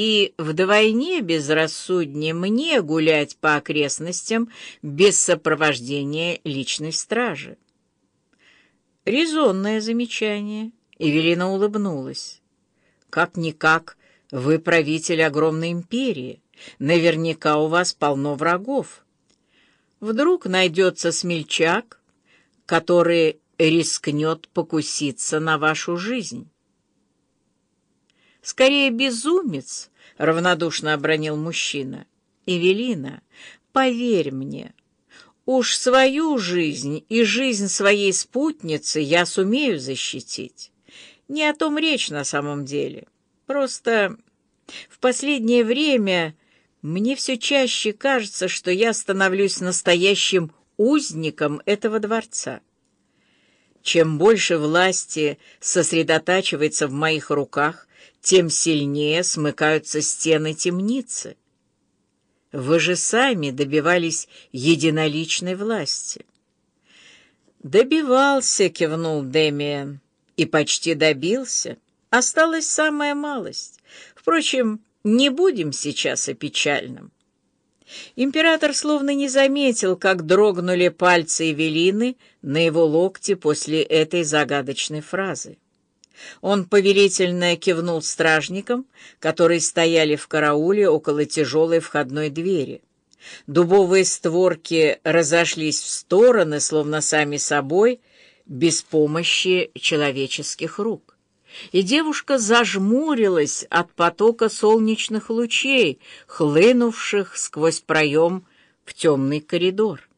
и вдвойне безрассуднее мне гулять по окрестностям без сопровождения личной стражи. Резонное замечание. Эвелина улыбнулась. Как-никак, вы правитель огромной империи. Наверняка у вас полно врагов. Вдруг найдется смельчак, который рискнет покуситься на вашу жизнь. «Скорее безумец!» — равнодушно обронил мужчина. «Эвелина, поверь мне, уж свою жизнь и жизнь своей спутницы я сумею защитить. Не о том речь на самом деле. Просто в последнее время мне все чаще кажется, что я становлюсь настоящим узником этого дворца. Чем больше власти сосредотачивается в моих руках, тем сильнее смыкаются стены темницы. Вы же сами добивались единоличной власти. «Добивался», — кивнул Демиан, — «и почти добился. Осталась самая малость. Впрочем, не будем сейчас о печальном». Император словно не заметил, как дрогнули пальцы Эвелины на его локте после этой загадочной фразы. Он повелительно кивнул стражникам, которые стояли в карауле около тяжелой входной двери. Дубовые створки разошлись в стороны, словно сами собой, без помощи человеческих рук. И девушка зажмурилась от потока солнечных лучей, хлынувших сквозь проем в темный коридор.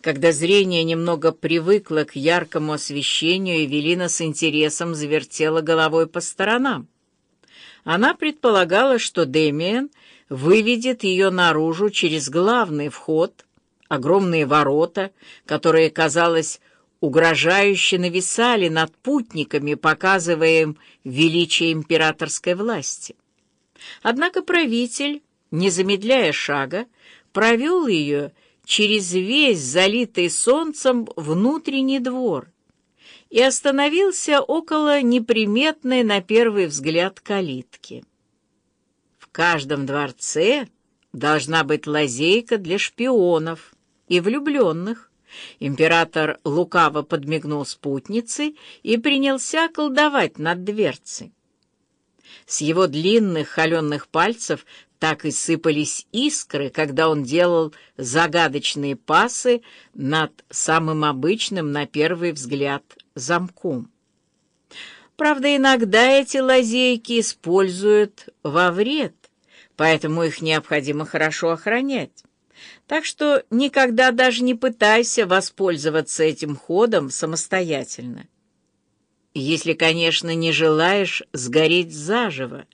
Когда зрение немного привыкло к яркому освещению, Эвелина с интересом завертела головой по сторонам. Она предполагала, что Демиан выведет ее наружу через главный вход, огромные ворота, которые, казалось, угрожающе нависали над путниками, показывая им величие императорской власти. Однако правитель, не замедляя шага, провел ее через весь залитый солнцем внутренний двор и остановился около неприметной на первый взгляд калитки. В каждом дворце должна быть лазейка для шпионов и влюбленных. Император лукаво подмигнул спутнице и принялся колдовать над дверцей. С его длинных холеных пальцев так и сыпались искры, когда он делал загадочные пасы над самым обычным, на первый взгляд, замком. Правда, иногда эти лазейки используют во вред, поэтому их необходимо хорошо охранять. Так что никогда даже не пытайся воспользоваться этим ходом самостоятельно. Если, конечно, не желаешь сгореть заживо,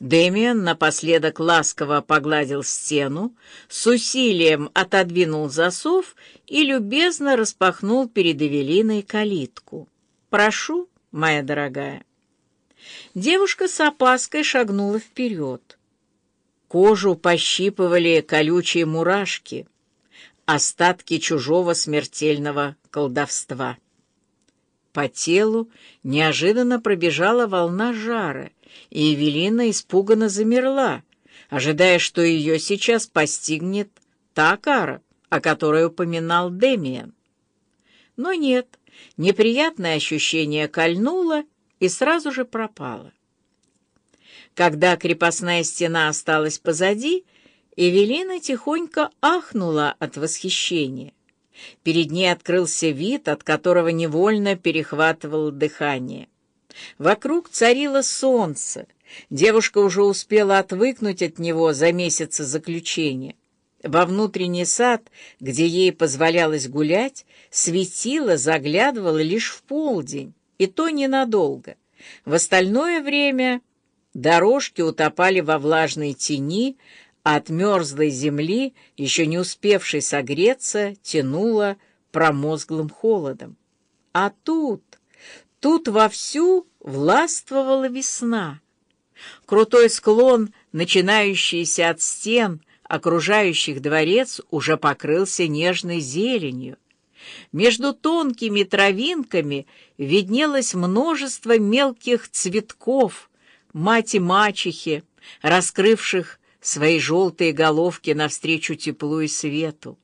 Дэмиан напоследок ласково погладил стену, с усилием отодвинул засов и любезно распахнул перед Эвелиной калитку. «Прошу, моя дорогая». Девушка с опаской шагнула вперед. Кожу пощипывали колючие мурашки, остатки чужого смертельного колдовства. По телу неожиданно пробежала волна жара — и Эвелина испуганно замерла, ожидая, что ее сейчас постигнет та кара, о которой упоминал Демиан. Но нет, неприятное ощущение кольнуло и сразу же пропало. Когда крепостная стена осталась позади, Эвелина тихонько ахнула от восхищения. Перед ней открылся вид, от которого невольно перехватывало дыхание. Вокруг царило солнце. Девушка уже успела отвыкнуть от него за месяцы заключения. Во внутренний сад, где ей позволялось гулять, светило заглядывало лишь в полдень, и то ненадолго. В остальное время дорожки утопали во влажной тени, от мерзлой земли, еще не успевшей согреться, тянуло промозглым холодом. А тут... Тут вовсю властвовала весна. Крутой склон, начинающийся от стен, окружающих дворец, уже покрылся нежной зеленью. Между тонкими травинками виднелось множество мелких цветков, мать и мачехи, раскрывших свои желтые головки навстречу теплу и свету.